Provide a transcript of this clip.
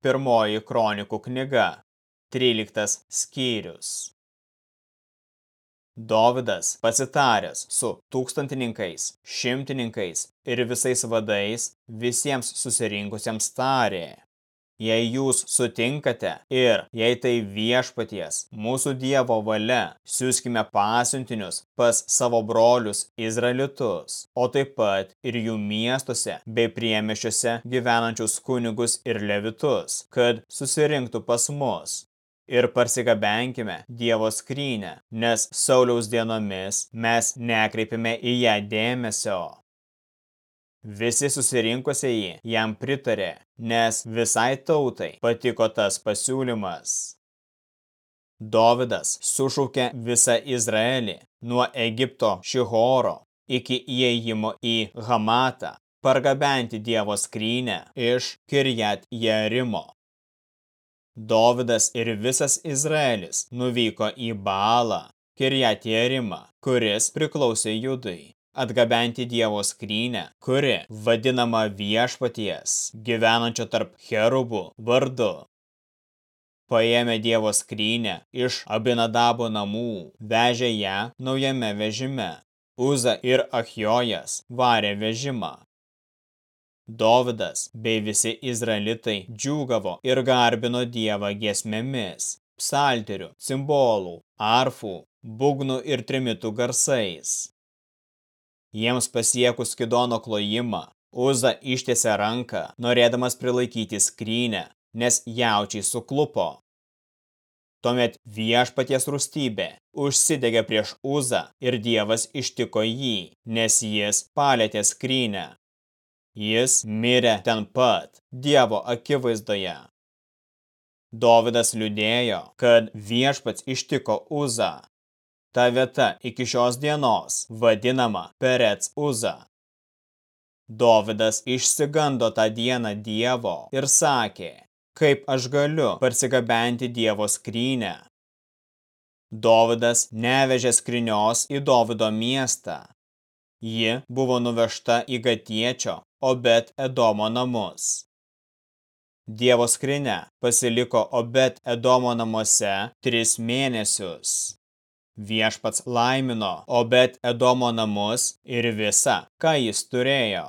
Pirmoji kronikų knyga, 13 skyrius. Dovidas pasitaręs su tūkstantininkais, šimtininkais ir visais vadais visiems susirinkusiems tarė. Jei jūs sutinkate ir jei tai viešpaties, mūsų Dievo valia, siūskime pasiuntinius pas savo brolius Izraelitus, o taip pat ir jų miestuose bei priemeščiuose gyvenančius kunigus ir levitus, kad susirinktų pas mus. Ir parsigabenkime Dievo skrynę, nes Sauliaus dienomis mes nekreipime į ją dėmesio. Visi susirinkusieji jam pritarė, nes visai tautai patiko tas pasiūlymas. Dovidas sušaukė visą Izraelį nuo Egipto Šihoro iki įėjimo į Hamatą, pargabenti Dievo skrynę iš Kirjat Jerimo. Dovidas ir visas Izraelis nuvyko į Baalą, Kirjat Jerimą, kuris priklausė Judui atgabenti Dievo skrynę, kuri vadinama viešpaties, gyvenančio tarp cherubų vardu. Paėmė Dievo skrynę iš Abinadabo namų, vežė ją naujame vežime. Uza ir Achjojas varė vežimą. Dovidas bei visi izraelitai džiūgavo ir garbino Dievą giesmėmis, psalterių, cimbolų, arfų, būgnų ir trimitų garsais. Jiems pasiekus Kidono klojimą, Uza ištiesė ranką, norėdamas prilaikyti skrynę, nes jaučiai suklupo. Tuomet viešpaties rūstybė užsidegė prieš Uzą ir Dievas ištiko jį, nes jis palėtė skrynę. Jis mirė ten pat, Dievo akivaizdoje. Dovidas liūdėjo, kad viešpats ištiko Uzą, Ta vieta iki šios dienos vadinama Perec Uza. Dovidas išsigando tą dieną Dievo ir sakė, kaip aš galiu parsigabenti Dievo skrynę. Dovidas nevežė skrinios į Dovido miestą. Ji buvo nuvežta į Gatiečio, Obet Edomo namus. Dievo skrinė pasiliko Obet Edomo namuose tris mėnesius. Viešpats laimino Obet Edomo namus ir visa, ką jis turėjo.